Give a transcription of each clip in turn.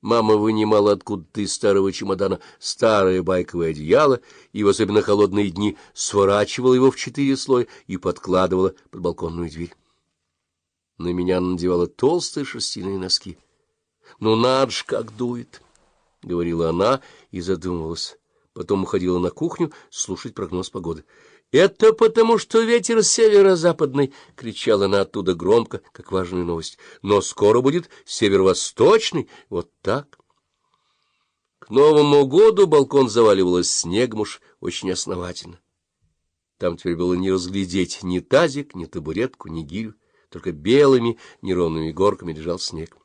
Мама вынимала откуда-то из старого чемодана старое байковое одеяло и в особенно холодные дни сворачивала его в четыре слоя и подкладывала под балконную дверь. На меня надевала толстые шерстяные носки. — Ну, надо ж, как дует! — говорила она и задумывалась. Потом уходила на кухню слушать прогноз погоды. — Это потому, что ветер северо-западный! — кричала она оттуда громко, как важную новость. — Но скоро будет северо-восточный. Вот так. К Новому году балкон заваливалось снегом уж очень основательно. Там теперь было не разглядеть ни тазик, ни табуретку, ни гирю, только белыми неровными горками лежал снег.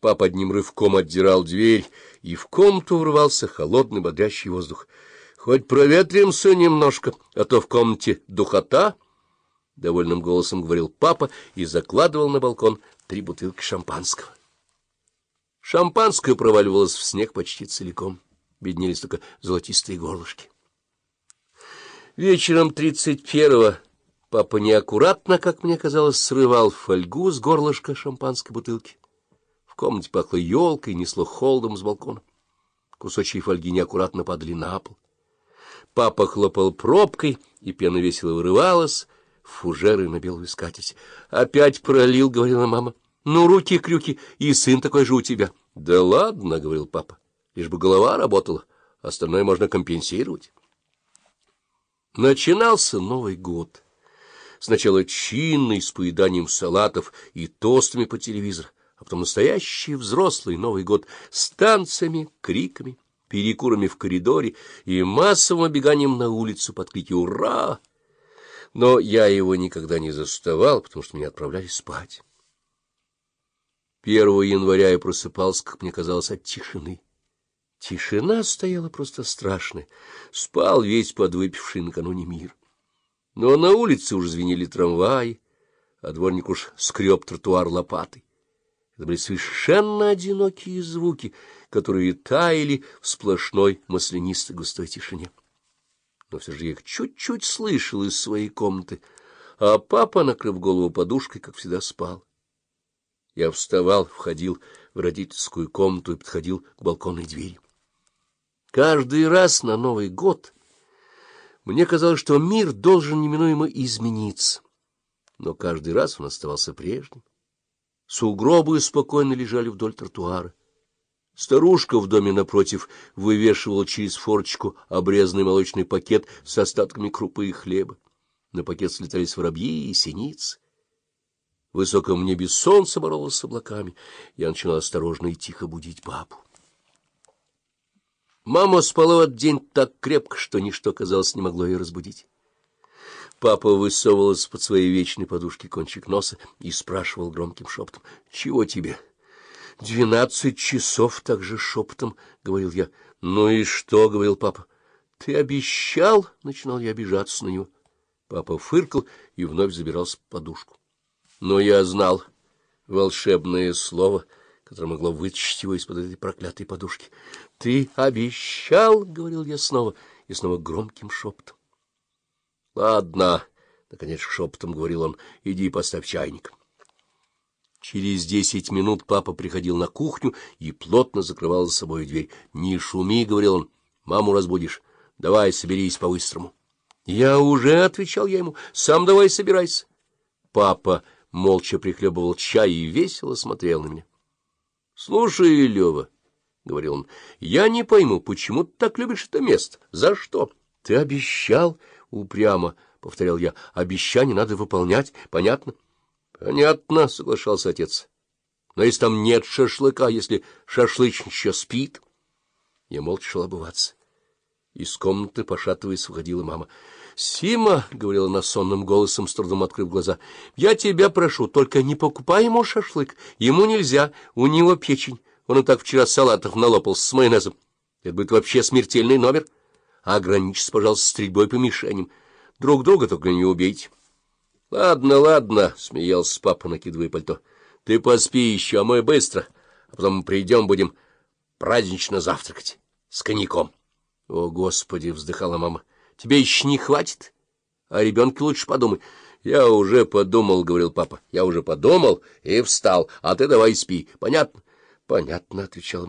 Папа одним рывком отдирал дверь, и в комнату врывался холодный бодрящий воздух — Хоть проветримся немножко, а то в комнате духота, — довольным голосом говорил папа и закладывал на балкон три бутылки шампанского. Шампанское проваливалось в снег почти целиком, беднелись только золотистые горлышки. Вечером тридцать первого папа неаккуратно, как мне казалось, срывал фольгу с горлышка шампанской бутылки. Комнате пахло елкой, несло холодом с балкона. Кусочки фольги неаккуратно падали на пол. Папа хлопал пробкой, и пена весело вырывалась фужеры на белую скатерть. — Опять пролил, — говорила мама. — Ну, руки-крюки, и сын такой же у тебя. — Да ладно, — говорил папа, — лишь бы голова работала, остальное можно компенсировать. Начинался Новый год. Сначала чинный, с поеданием салатов и тостами по телевизору, а потом настоящий взрослый Новый год с танцами, криками перекурами в коридоре и массовым обеганием на улицу под крики «Ура!». Но я его никогда не заставал, потому что меня отправляли спать. Первого января я просыпался, как мне казалось, от тишины. Тишина стояла просто страшная. Спал весь подвыпивший накануне мир. Но на улице уже звенели трамваи, а дворник уж скреб тротуар лопатой. Это были совершенно одинокие звуки, которые таяли в сплошной маслянистой густой тишине. Но все же я их чуть-чуть слышал из своей комнаты, а папа, накрыв голову подушкой, как всегда, спал. Я вставал, входил в родительскую комнату и подходил к балконной двери. Каждый раз на Новый год мне казалось, что мир должен неминуемо измениться, но каждый раз он оставался прежним. Сугробы спокойно лежали вдоль тротуара. Старушка в доме напротив вывешивала через форчку обрезанный молочный пакет с остатками крупы и хлеба. На пакет слетались воробьи и синицы. В высоком небе солнце боролось с облаками. Я начинал осторожно и тихо будить папу. Мама спала в этот день так крепко, что ничто, казалось, не могло ее разбудить. Папа высовывал из-под своей вечной подушки кончик носа и спрашивал громким шепотом. — Чего тебе? — Двенадцать часов, — так же шепотом говорил я. — Ну и что? — говорил папа. — Ты обещал? — начинал я обижаться на него. Папа фыркал и вновь забирался в подушку. Но я знал волшебное слово, которое могло вытащить его из-под этой проклятой подушки. — Ты обещал? — говорил я снова и снова громким шепотом. — Ладно, — наконец шепотом говорил он, — иди поставь чайник. Через десять минут папа приходил на кухню и плотно закрывал за собой дверь. — Не шуми, — говорил он, — маму разбудишь. Давай, соберись по-быстрому. Я уже, — отвечал я ему, — сам давай собирайся. Папа молча прихлебывал чай и весело смотрел на меня. — Слушай, Лева, — говорил он, — я не пойму, почему ты так любишь это место? За что? Ты обещал... — упрямо повторял я. — Обещание надо выполнять, понятно? — Понятно, — соглашался отец. — Но если там нет шашлыка, если шашлычница спит... Я молча шел обуваться. Из комнаты, пошатываясь, уходила мама. — Сима, — говорила она сонным голосом, с трудом открыв глаза, — я тебя прошу, только не покупай ему шашлык. Ему нельзя, у него печень. Он и так вчера салатов налопал с майонезом. Это будет вообще смертельный номер. — ограничься, пожалуйста, стрельбой по мишеням. Друг друга только не убейте. — Ладно, ладно, — смеялся папа, накидывая пальто. — Ты поспи еще, а мы быстро, а потом придем, будем празднично завтракать с коньяком. — О, Господи! — вздыхала мама. — Тебе еще не хватит? А ребенке лучше подумай. — Я уже подумал, — говорил папа. — Я уже подумал и встал, а ты давай спи. Понятно? — Понятно, — отвечала мама.